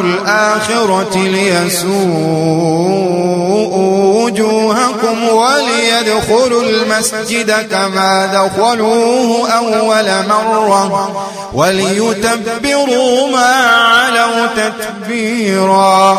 الآخرة ليسوء وجوهكم وليدخلوا المسجد كما دخلوه أول مرة وليتبروا ما علوا تتبيرا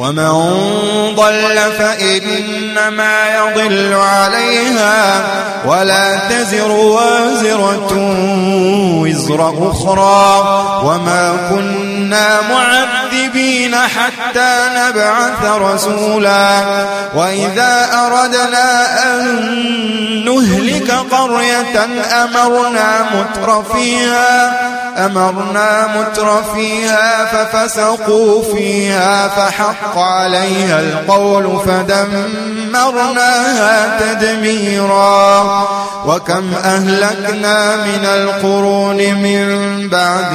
ومن ضل فإنما يضل عليها ولا تزر وازرة وزر أخرى وما كنا معذبين حتى نبعث رسولا. وإذا أردنا أن نهلك قرية أمرنا متر فيها أمرنا متر فيها ففسقوا فيها فحق عليها القول فدمرناها تدميرا. وكم أهلكنا من القرون من بعد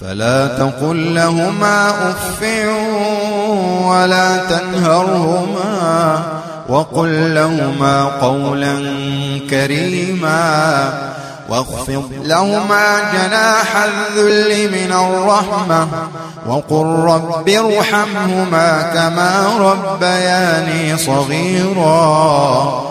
فلا تقل لهما أف ولا تنهرهما وقل لهما قولا كريما واخفض لهما جناح الذل من الرحمة وقل رب ارحمهما كما ربياني صغيرا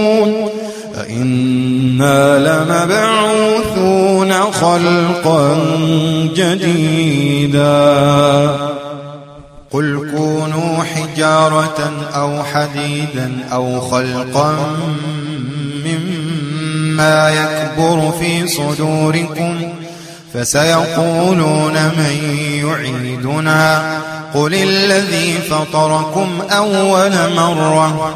أئنا لمبعوثون خلقا جديدا. قل كونوا حجارة أو حديدا أو خلقا مما يكبر في صدوركم فسيقولون من يعيدنا قل الذي فطركم أول مرة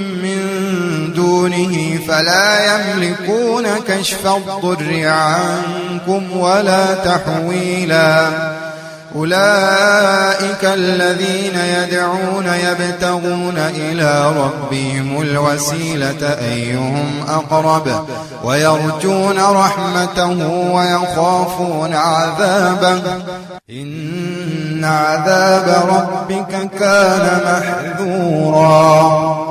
دونه فلا يملكون كشف الضر عنكم ولا تحويلا. أولئك الذين يدعون يبتغون إلى ربهم الوسيلة أيهم أقرب ويرجون رحمته ويخافون عذابه. إن عذاب ربك كان محذورا.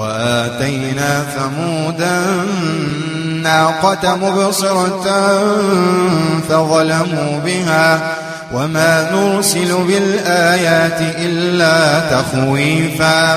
وآتينا ثمودا الناقة مبصرة فظلموا بها وما نرسل بالآيات إلا تخويفا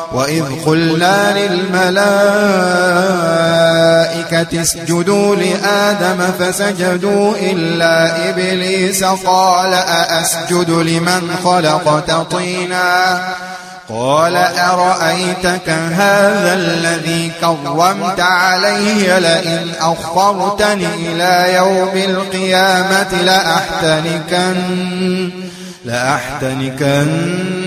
وإذ قلنا للملائكة اسجدوا لآدم فسجدوا إلا إبليس قال أأسجد لمن خلقت طينا قال أرأيتك هذا الذي كرمت عليه لئن أخرتني إلى يوم القيامة لأحتنكن لأحتنكن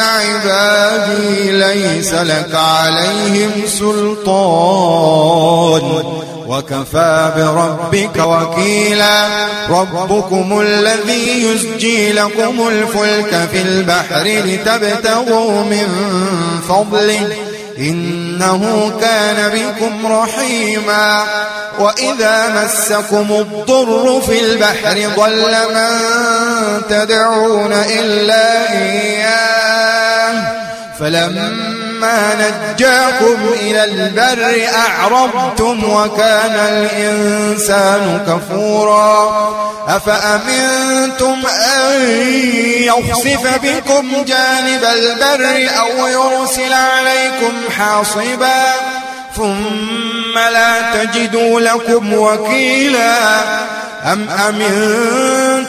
عبادي ليس لك عليهم سلطان. وكفى بربك وكيلا ربكم الذي يسجي لكم الفلك في البحر لتبتغوا من فضله. إنه كان بكم رحيما وإذا مسكم الضر في البحر ضل من تدعون إلا إياه فلما نجاكم إلى البر أعرضتم وكان الإنسان كفورا أفأمنتم أن يخسف بكم جانب البر أو يرسل عليكم حاصبا ثم لا تجدوا لكم وكيلا أم أمنتم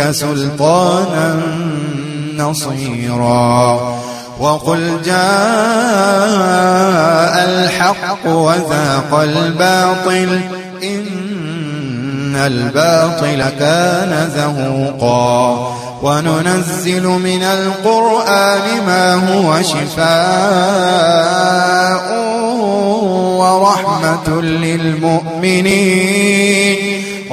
سلطانا نصيرا. وقل جاء الحق وذاق الباطل إن الباطل كان زهوقا. وننزل من القرآن ما هو شفاء ورحمة للمؤمنين.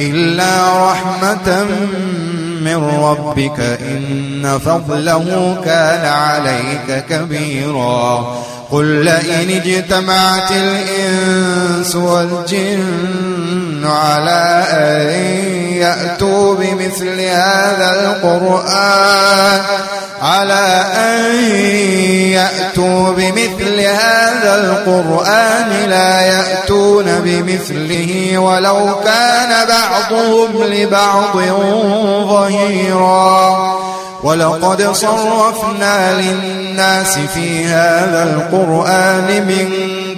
إلا رحمة من ربك إن فضله كان عليك كبيرا. قل لئن اجتمعت الإنس والجن على أن يأتوا بمثل هذا القرآن. على أن يأتوا بمثل هذا القرآن لا يأتون بمثله ولو كان بعضهم لبعض ظهيرا. ولقد صرفنا للناس في هذا القرآن من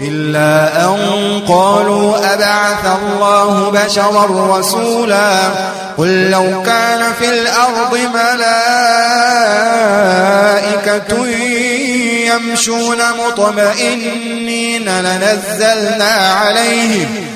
إلا أن قالوا أبعث الله بشرا رسولا قل لو كان في الأرض ملائكة يمشون مطمئنين لنزلنا عليهم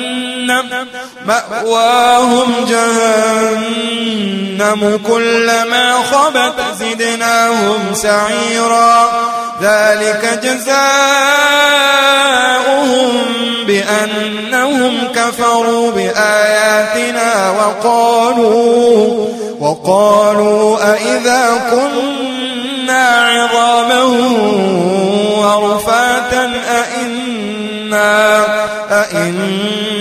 مأواهم جهنم. كلما خبت زدناهم سعيرا. ذلك جزاؤهم بأنهم كفروا بآياتنا وقالوا وقالوا أئذا كنا عظاما ورفاتا أئنا أئنا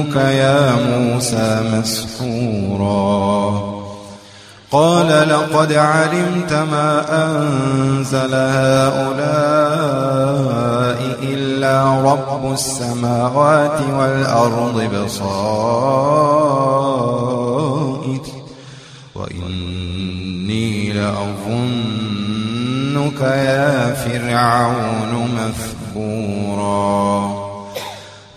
لأظنك يا موسى مسحورا. قال لقد علمت ما أنزل هؤلاء إلا رب السماوات والأرض بصائر. وإني لأظنك يا فرعون مثبورا.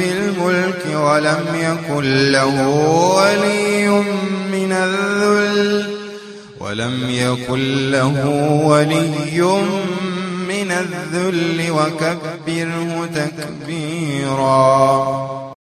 في الملك ولم يكن له ولي من الذل ولم يكن له ولي من الذل وكبره تكبيرا